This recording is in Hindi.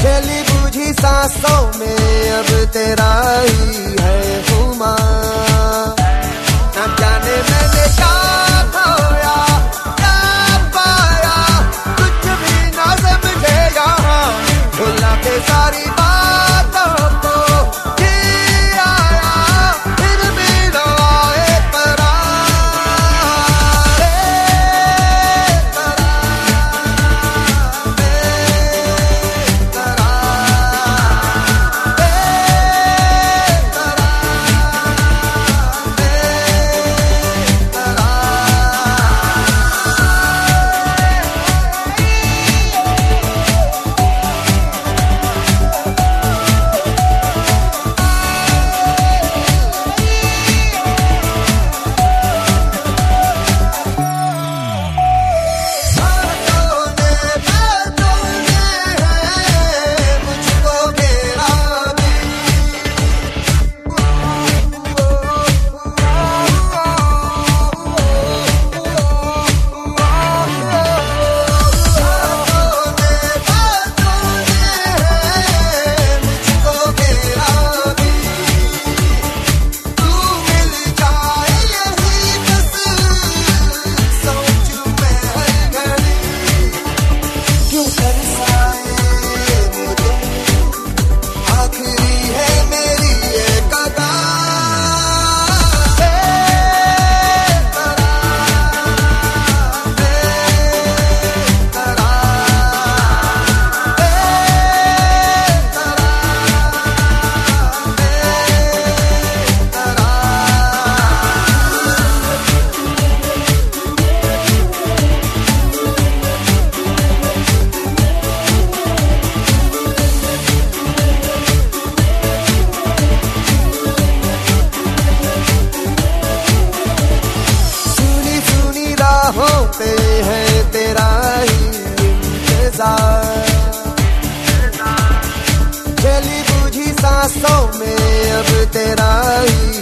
चली बुझी सांसों में अब तेरा ही इंतज़ार चली बुझी सांसों में अब तेरा ही